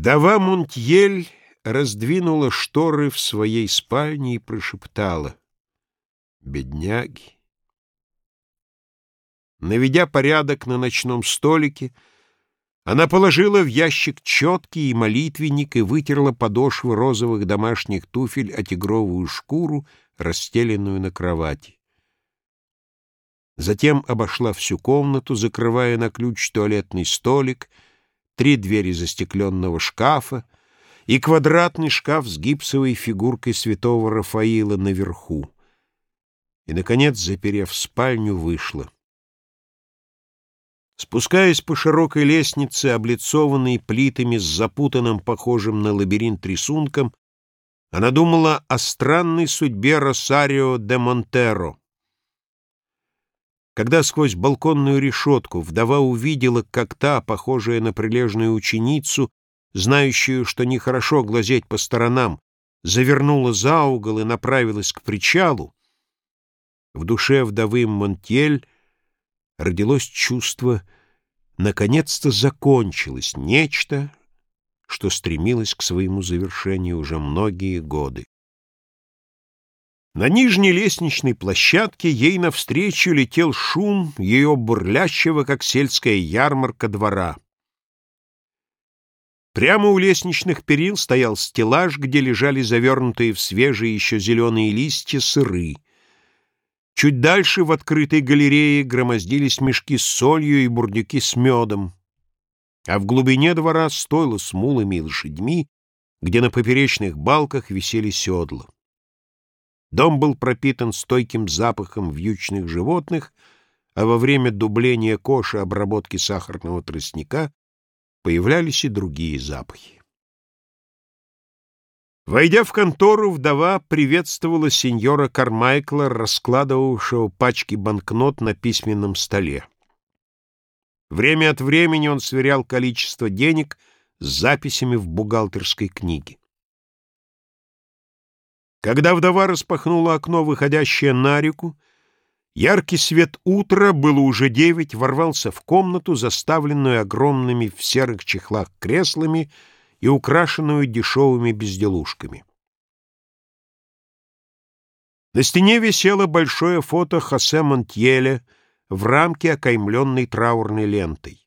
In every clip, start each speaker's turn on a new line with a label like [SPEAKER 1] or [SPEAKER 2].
[SPEAKER 1] Вдова Монтьель раздвинула шторы в своей спальне и прошептала. Бедняги. Наведя порядок на ночном столике, она положила в ящик четки и молитвенник и вытерла подошвы розовых домашних туфель о тигровую шкуру, расстеленную на кровати. Затем обошла всю комнату, закрывая на ключ туалетный столик, три двери застекленного шкафа и квадратный шкаф с гипсовой фигуркой святого Рафаила наверху. И, наконец, заперев спальню, вышла. Спускаясь по широкой лестнице, облицованной плитами с запутанным, похожим на лабиринт рисунком, она думала о странной судьбе Росарио де Монтеро. Когда сквозь балконную решетку вдова увидела, как та, похожая на прилежную ученицу, знающую, что нехорошо глазеть по сторонам, завернула за угол и направилась к причалу, в душе вдовы Монтель родилось чувство «наконец-то закончилось нечто, что стремилось к своему завершению уже многие годы». На нижней лестничной площадке ей навстречу летел шум ее бурлящего, как сельская ярмарка, двора. Прямо у лестничных перил стоял стеллаж, где лежали завернутые в свежие еще зеленые листья сыры. Чуть дальше в открытой галерее громоздились мешки с солью и бурдюки с медом. А в глубине двора стойло с мулами и лошадьми, где на поперечных балках висели седла. Дом был пропитан стойким запахом вьючных животных, а во время дубления коши обработки сахарного тростника появлялись и другие запахи. Войдя в контору, вдова приветствовала сеньора Кармайкла, раскладывавшего пачки банкнот на письменном столе. Время от времени он сверял количество денег с записями в бухгалтерской книге. Когда вдова распахнула окно, выходящее на реку, яркий свет утра, было уже девять, ворвался в комнату, заставленную огромными в серых чехлах креслами и украшенную дешевыми безделушками. На стене висело большое фото Хосе Монтьеля в рамке, окаймленной траурной лентой.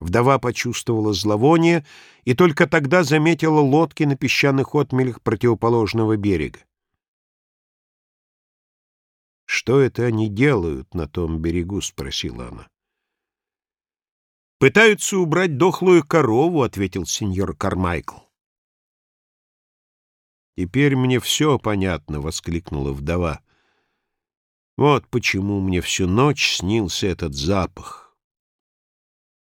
[SPEAKER 1] Вдова почувствовала зловоние и только тогда заметила лодки на песчаных отмелях противоположного берега. «Что это они делают на том берегу?» — спросила она. «Пытаются убрать дохлую корову», — ответил сеньор Кармайкл. «Теперь мне все понятно», — воскликнула вдова. «Вот почему мне всю ночь снился этот запах».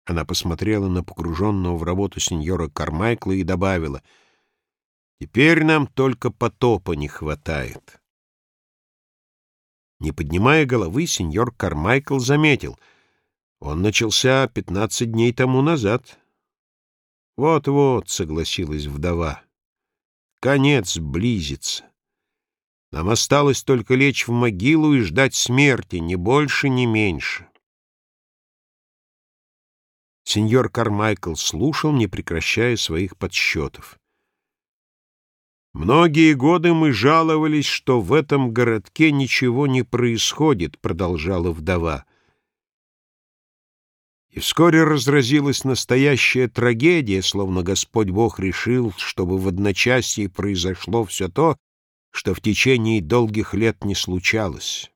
[SPEAKER 1] Она посмотрела на погруженного в работу сеньора Кармайкла и добавила, «Теперь нам только потопа не хватает». Не поднимая головы, сеньор Кармайкл заметил, он начался пятнадцать дней тому назад. «Вот-вот», — согласилась вдова, — «конец близится. Нам осталось только лечь в могилу и ждать смерти, ни больше, ни меньше». Сеньор Кармайкл слушал, не прекращая своих подсчетов. «Многие годы мы жаловались, что в этом городке ничего не происходит», — продолжала вдова. И вскоре разразилась настоящая трагедия, словно Господь Бог решил, чтобы в одночасье произошло все то, что в течение долгих лет не случалось.